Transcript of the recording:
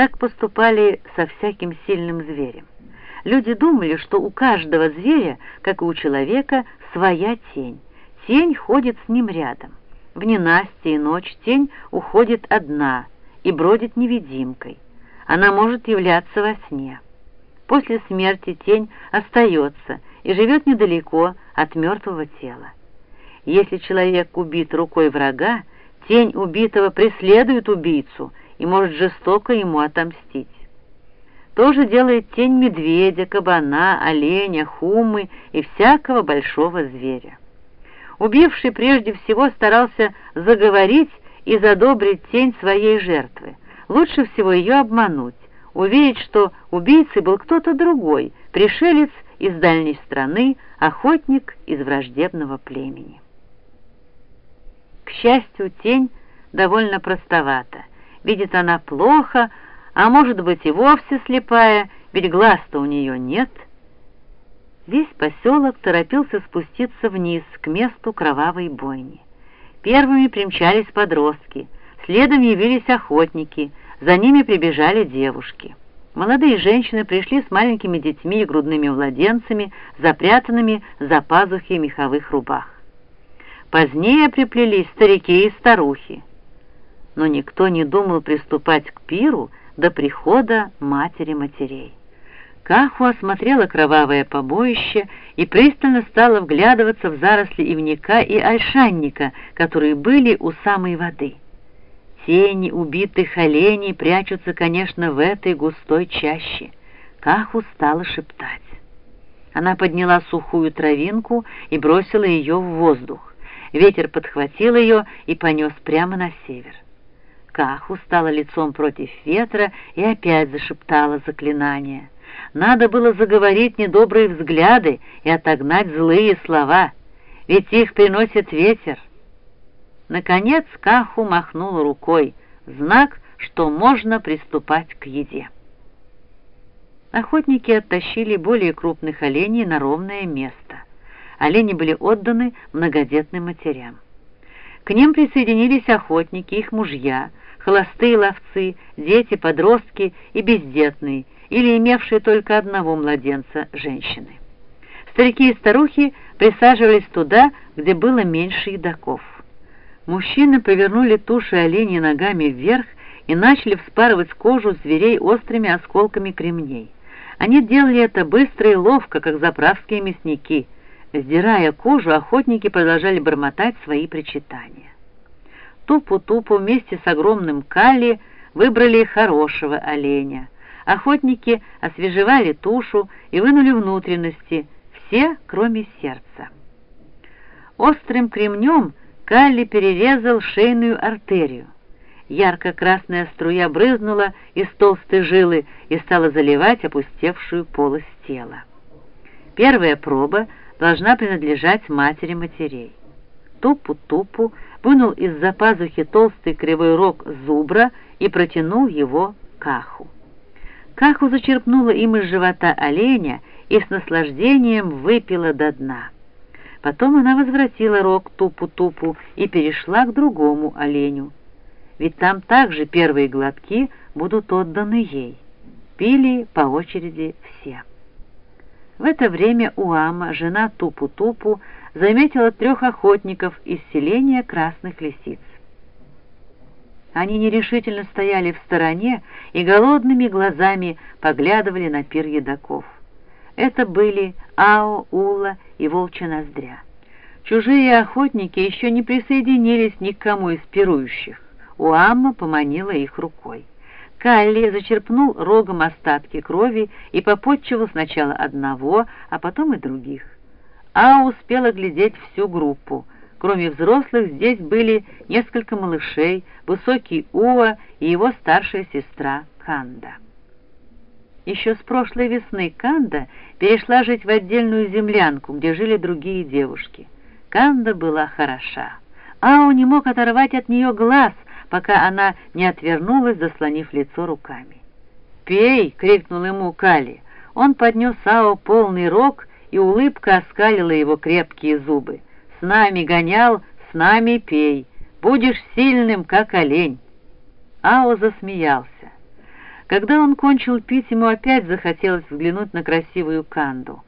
Так поступали со всяким сильным зверем. Люди думали, что у каждого зверя, как и у человека, своя тень. Тень ходит с ним рядом. В ненастье и ночь тень уходит одна и бродит невидимкой. Она может являться во сне. После смерти тень остается и живет недалеко от мертвого тела. Если человек убит рукой врага, тень убитого преследует убийцу и может жестоко ему отомстить. То же делает тень медведя, кабана, оленя, хумы и всякого большого зверя. Убивший прежде всего старался заговорить и задобрить тень своей жертвы. Лучше всего ее обмануть, уверить, что убийцей был кто-то другой, пришелец из дальней страны, охотник из враждебного племени. К счастью, тень довольно простовата. Видит она плохо, а может быть и вовсе слепая, ведь глаз-то у нее нет. Весь поселок торопился спуститься вниз к месту кровавой бойни. Первыми примчались подростки, следом явились охотники, за ними прибежали девушки. Молодые женщины пришли с маленькими детьми и грудными младенцами, запрятанными за пазухи меховых рубах. Позднее приплелись старики и старухи. Но никто не думал приступать к пиру до прихода матери матерей. Каху осмотрела кровавое побоище и пристально стала вглядываться в заросли ивника и ольшанника, которые были у самой воды. Тени убитых оленей прячутся, конечно, в этой густой чаще. Каху стала шептать. Она подняла сухую травинку и бросила ее в воздух. Ветер подхватил ее и понес прямо на север. Каху стала лицом против ветра и опять зашептала заклинание. Надо было заговорить недобрые взгляды и отогнать злые слова, ведь их приносит ветер. Наконец Каху махнул рукой, знак, что можно приступать к еде. Охотники оттащили более крупных оленей на ровное место. Олени были отданы многодетным матерям. К ним присоединились охотники, их мужья, холостые ловцы, дети, подростки и бездетные, или имевшие только одного младенца женщины. Старики и старухи присаживались туда, где было меньше едоков. Мужчины повернули туши оленей ногами вверх и начали вспарывать кожу зверей острыми осколками кремней. Они делали это быстро и ловко, как заправские мясники. Сдирая кожу, охотники продолжали бормотать свои причитания. Тупу-тупу вместе с огромным калли выбрали хорошего оленя. Охотники освежевали тушу и вынули внутренности, все, кроме сердца. Острым кремнем Калли перерезал шейную артерию. Ярко-красная струя брызнула из толстой жилы и стала заливать опустевшую полость тела. Первая проба должна принадлежать матери матерей. Тупу-тупу вынул из-за пазухи толстый кривой рог зубра и протянул его Каху. Каху зачерпнула им из живота оленя и с наслаждением выпила до дна. Потом она возвратила рог Тупу-Тупу и перешла к другому оленю. Ведь там также первые глотки будут отданы ей. Пили по очереди все. В это время Уама, жена Тупу-Тупу, заметила трех охотников из селения Красных Лисиц. Они нерешительно стояли в стороне и голодными глазами поглядывали на пир едоков. Это были Ао, Ула и Волчья Ноздря. Чужие охотники еще не присоединились ни к кому из пирующих. Уамма поманила их рукой. Калли зачерпнул рогом остатки крови и попотчевал сначала одного, а потом и других. А успела глядеть всю группу. Кроме взрослых здесь были несколько малышей, высокий Уа и его старшая сестра Канда. Еще с прошлой весны Канда перешла жить в отдельную землянку, где жили другие девушки. Канда была хороша. Ау не мог оторвать от нее глаз, пока она не отвернулась, заслонив лицо руками. «Пей!» — крикнул ему Кали. Он поднес Ао полный рог, и улыбка оскалила его крепкие зубы. «С нами гонял, с нами пей. Будешь сильным, как олень». Ао засмеялся. Когда он кончил пить, ему опять захотелось взглянуть на красивую Канду.